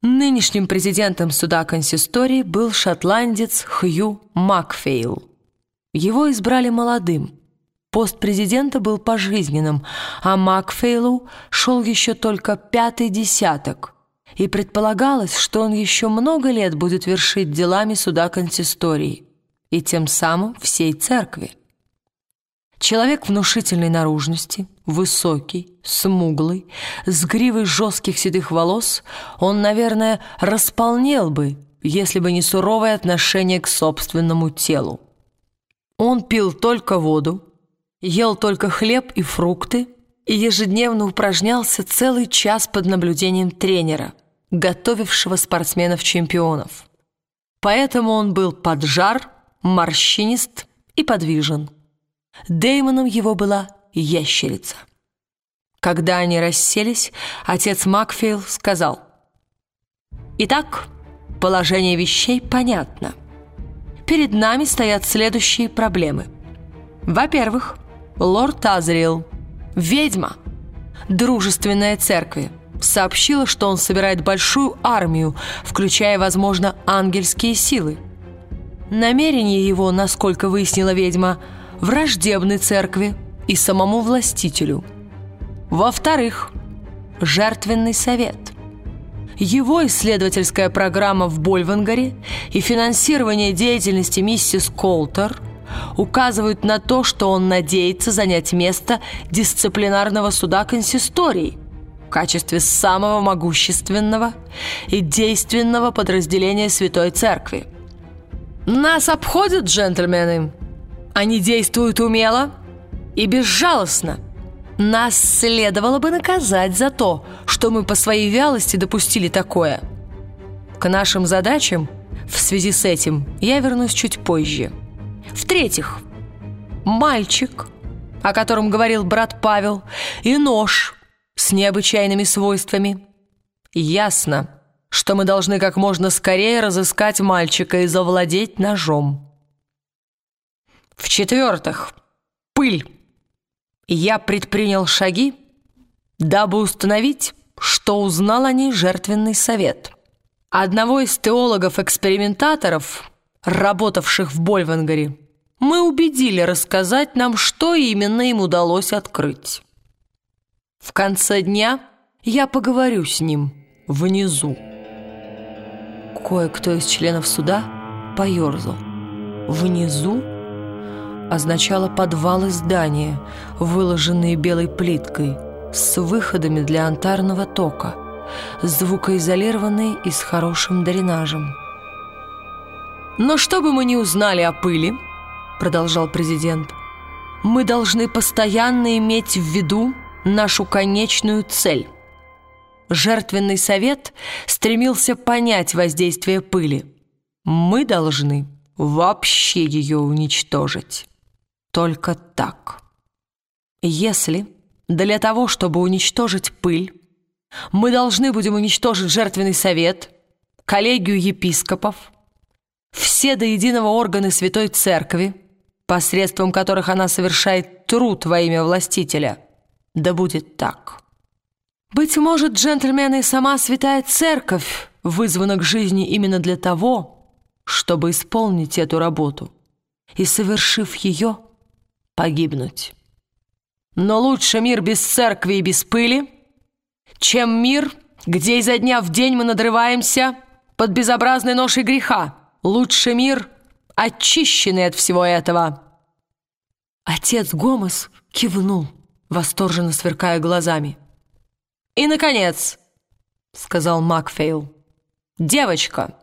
Нынешним президентом суда консистории был шотландец Хью Макфейл. Его избрали молодым. Пост президента был пожизненным, а Макфейлу шел еще только пятый десяток, и предполагалось, что он еще много лет будет вершить делами суда консистории и тем самым всей церкви. Человек внушительной наружности, высокий, смуглый, с гривой жестких седых волос, он, наверное, располнел бы, если бы не суровое отношение к собственному телу. Он пил только воду, ел только хлеб и фрукты и ежедневно упражнялся целый час под наблюдением тренера, готовившего спортсменов-чемпионов. Поэтому он был поджар, морщинист и подвижен. Деймоном его была ящерица. Когда они расселись, отец Макфейл сказал, «Итак, положение вещей понятно. Перед нами стоят следующие проблемы. Во-первых, лорд Азриэл, ведьма, дружественная церкви, сообщила, что он собирает большую армию, включая, возможно, ангельские силы. Намерение его, насколько выяснила ведьма, – враждебны церкви и самому властителю. Во-вторых, жертвенный совет. Его исследовательская программа в Больвангаре и финансирование деятельности миссис Колтер указывают на то, что он надеется занять место дисциплинарного суда консистории в качестве самого могущественного и действенного подразделения Святой Церкви. «Нас обходят, джентльмены!» Они действуют умело и безжалостно. Нас следовало бы наказать за то, что мы по своей вялости допустили такое. К нашим задачам в связи с этим я вернусь чуть позже. В-третьих, мальчик, о котором говорил брат Павел, и нож с необычайными свойствами. Ясно, что мы должны как можно скорее разыскать мальчика и завладеть ножом. В-четвертых, пыль. Я предпринял шаги, дабы установить, что узнал о ней жертвенный совет. Одного из теологов-экспериментаторов, работавших в Больвангаре, мы убедили рассказать нам, что именно им удалось открыть. В конце дня я поговорю с ним внизу. Кое-кто из членов суда поерзал. Внизу? Означало подвалы здания, выложенные белой плиткой, с выходами для антарного тока, звукоизолированные и с хорошим дренажем. «Но что бы мы ни узнали о пыли», — продолжал президент, «мы должны постоянно иметь в виду нашу конечную цель». Жертвенный совет стремился понять воздействие пыли. Мы должны вообще ее уничтожить. Только так. Если для того, чтобы уничтожить пыль, мы должны будем уничтожить жертвенный совет, коллегию епископов, все до единого органы Святой Церкви, посредством которых она совершает труд во имя властителя, да будет так. Быть может, джентльмены, сама Святая Церковь вызвана к жизни именно для того, чтобы исполнить эту работу, и, совершив ее, погибнуть. Но лучше мир без церкви и без пыли, чем мир, где изо дня в день мы надрываемся под безобразной ношей греха. Лучше мир, очищенный от всего этого. Отец Гомес кивнул, восторженно сверкая глазами. «И, наконец», — сказал Макфейл, — «девочка,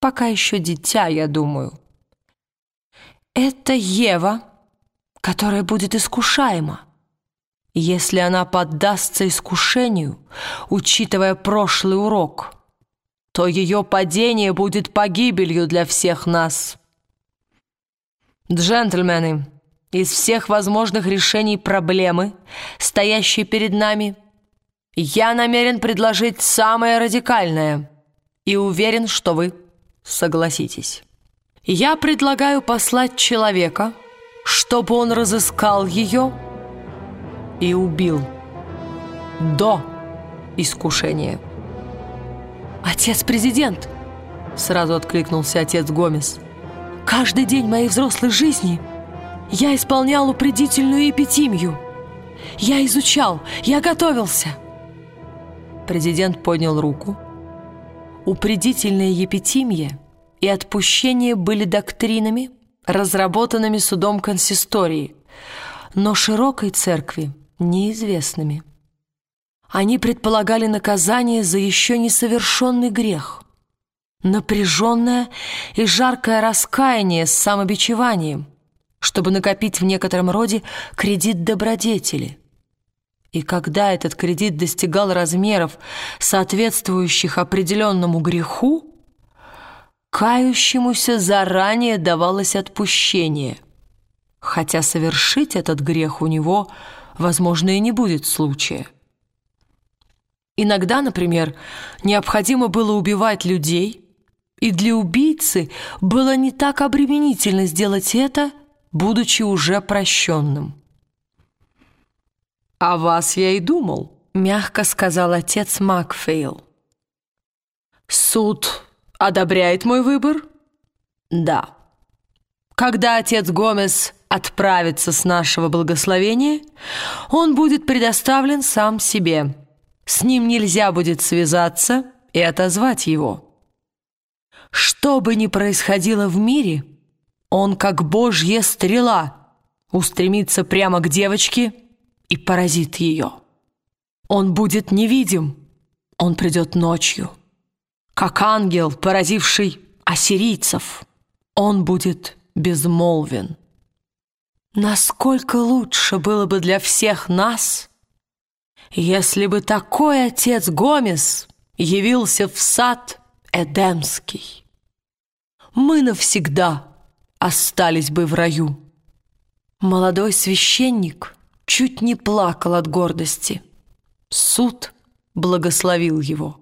пока еще дитя, я думаю». «Это Ева», которая будет искушаема. Если она поддастся искушению, учитывая прошлый урок, то ее падение будет погибелью для всех нас. Джентльмены, из всех возможных решений проблемы, стоящей перед нами, я намерен предложить самое радикальное и уверен, что вы согласитесь. Я предлагаю послать человека, чтобы он разыскал ее и убил до искушения. «Отец-президент!» Сразу откликнулся отец Гомес. «Каждый день моей взрослой жизни я исполнял упредительную эпитимию. Я изучал, я готовился». Президент поднял руку. Упредительная епитимия и отпущение были доктринами, разработанными судом консистории, но широкой церкви неизвестными. Они предполагали наказание за еще несовершенный грех, напряженное и жаркое раскаяние с самобичеванием, чтобы накопить в некотором роде кредит добродетели. И когда этот кредит достигал размеров, соответствующих определенному греху, кающемуся заранее давалось отпущение, хотя совершить этот грех у него, возможно, и не будет случая. Иногда, например, необходимо было убивать людей, и для убийцы было не так обременительно сделать это, будучи уже прощенным. «О вас я и думал», — мягко сказал отец Макфейл. «Суд одобряет мой выбор?» «Да». «Когда отец Гомес отправится с нашего благословения, он будет предоставлен сам себе». С ним нельзя будет связаться и отозвать его. Что бы ни происходило в мире, он, как божья стрела, устремится прямо к девочке и поразит ее. Он будет невидим, он придет ночью. Как ангел, поразивший ассирийцев, он будет безмолвен. Насколько лучше было бы для всех нас — если бы такой отец Гомес явился в сад Эдемский, мы навсегда остались бы в раю. Молодой священник чуть не плакал от гордости. Суд благословил его.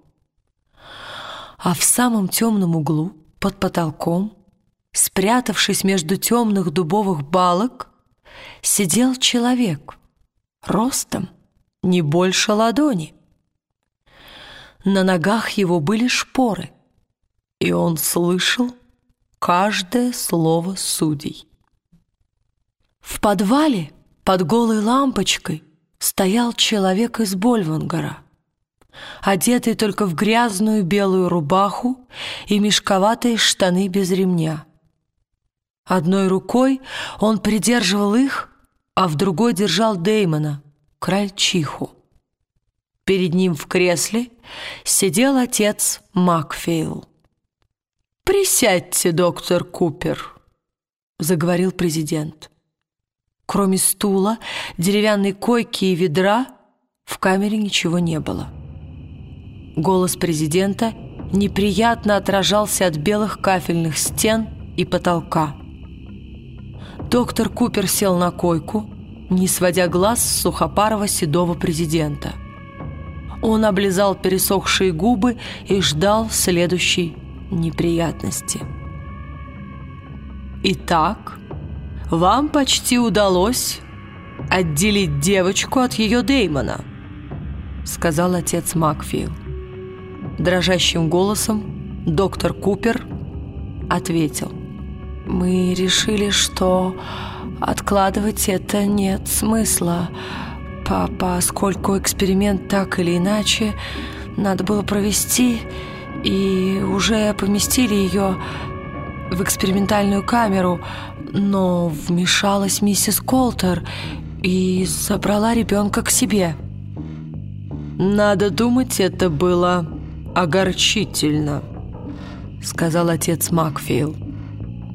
А в самом темном углу, под потолком, спрятавшись между темных дубовых балок, сидел человек ростом не больше ладони. На ногах его были шпоры, и он слышал каждое слово судей. В подвале под голой лампочкой стоял человек из Больвангара, одетый только в грязную белую рубаху и мешковатые штаны без ремня. Одной рукой он придерживал их, а в другой держал Деймона — крольчиху. Перед ним в кресле сидел отец Макфейл. «Присядьте, доктор Купер», — заговорил президент. Кроме стула, деревянной койки и ведра в камере ничего не было. Голос президента неприятно отражался от белых кафельных стен и потолка. Доктор Купер сел на койку, не сводя глаз с сухопарого седого президента. Он облизал пересохшие губы и ждал следующей неприятности. «Итак, вам почти удалось отделить девочку от ее Деймона», сказал отец Макфилл. Дрожащим голосом доктор Купер ответил. «Мы решили, что Откладывать это нет смысла, поскольку эксперимент так или иначе надо было провести, и уже поместили ее в экспериментальную камеру, но вмешалась миссис Колтер и забрала ребенка к себе. «Надо думать, это было огорчительно», — сказал отец Макфилл.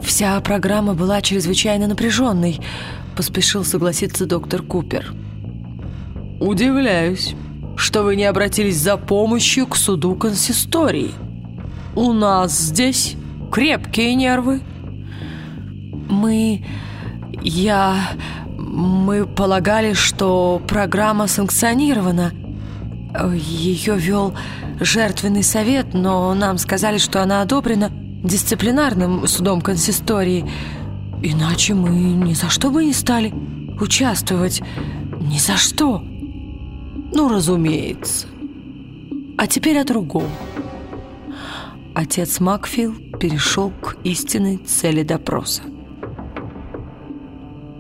Вся программа была чрезвычайно напряженной, поспешил согласиться доктор Купер. Удивляюсь, что вы не обратились за помощью к суду консистории. У нас здесь крепкие нервы. Мы... я... мы полагали, что программа санкционирована. Ее вел жертвенный совет, но нам сказали, что она одобрена дисциплинарным судом консистории. Иначе мы ни за что бы не стали участвовать. Ни за что. Ну, разумеется. А теперь о другом. отец Макфилл перешел к истинной цели допроса.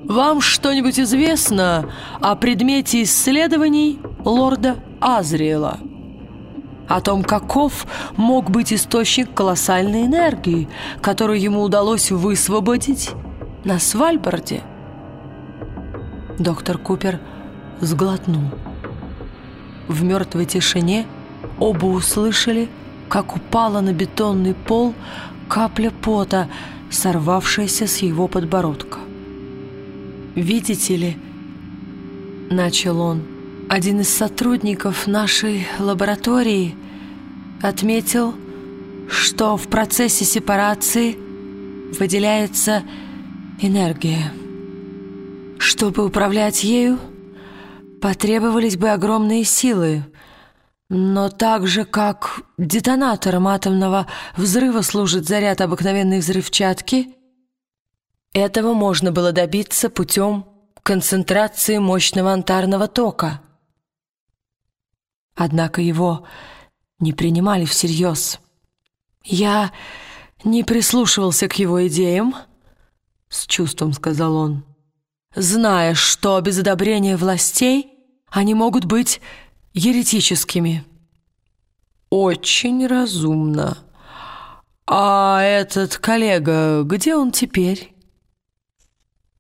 «Вам что-нибудь известно о предмете исследований лорда Азриэла?» О том, каков мог быть источник колоссальной энергии, которую ему удалось высвободить на Свальбарде. Доктор Купер сглотнул. В мертвой тишине оба услышали, как упала на бетонный пол капля пота, сорвавшаяся с его подбородка. «Видите ли», — начал он, — «один из сотрудников нашей лаборатории отметил, что в процессе сепарации выделяется энергия. Чтобы управлять ею, потребовались бы огромные силы, но так же, как детонатором атомного взрыва служит заряд обыкновенной взрывчатки, этого можно было добиться путем концентрации мощного антарного тока. Однако его не принимали всерьез. Я не прислушивался к его идеям, с чувством сказал он, зная, что без одобрения властей они могут быть еретическими. Очень разумно. А этот коллега, где он теперь?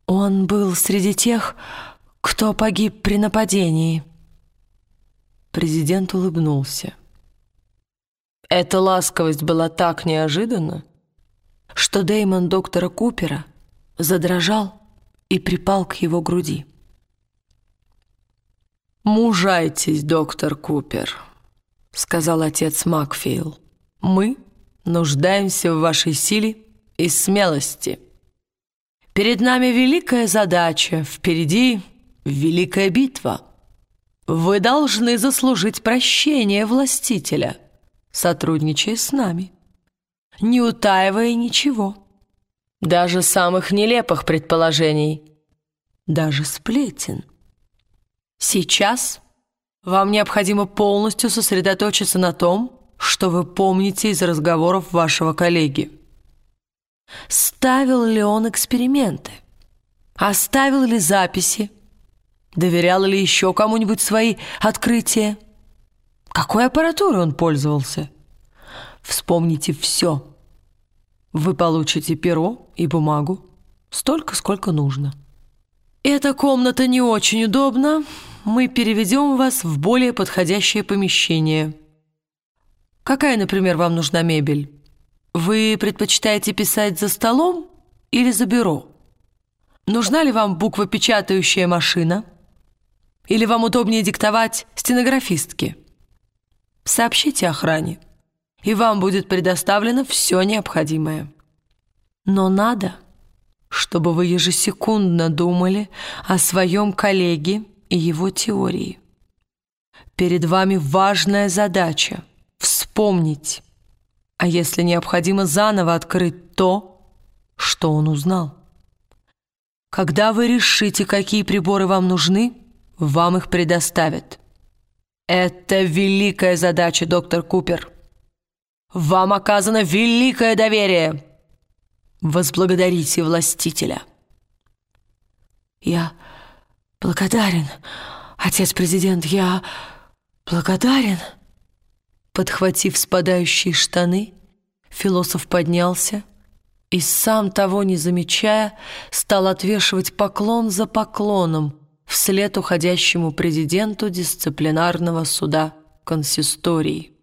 Он был среди тех, кто погиб при нападении. Президент улыбнулся. Эта ласковость была так неожиданна, что Деймон доктора Купера задрожал и припал к его груди. «Мужайтесь, доктор Купер», — сказал отец Макфейл. «Мы нуждаемся в вашей силе и смелости». Перед нами великая задача, впереди великая битва. Вы должны заслужить прощение властителя, сотрудничая с нами, не утаивая ничего, даже самых нелепых предположений, даже сплетен. Сейчас вам необходимо полностью сосредоточиться на том, что вы помните из разговоров вашего коллеги. Ставил ли он эксперименты? Оставил ли записи? Доверял ли еще кому-нибудь свои открытия? Какой аппаратурой он пользовался? Вспомните все. Вы получите перо и бумагу столько, сколько нужно. Эта комната не очень удобна. Мы переведем вас в более подходящее помещение. Какая, например, вам нужна мебель? Вы предпочитаете писать за столом или за бюро? Нужна ли вам буквопечатающая машина? Или вам удобнее диктовать стенографистке? Сообщите охране, и вам будет предоставлено все необходимое. Но надо, чтобы вы ежесекундно думали о своем коллеге и его теории. Перед вами важная задача — вспомнить, а если необходимо заново открыть то, что он узнал. Когда вы решите, какие приборы вам нужны, вам их предоставят. Это великая задача, доктор Купер. Вам оказано великое доверие. Возблагодарите властителя. Я благодарен, отец президент, я благодарен. Подхватив спадающие штаны, философ поднялся и, сам того не замечая, стал отвешивать поклон за поклоном вслед уходящему президенту дисциплинарного суда консистории.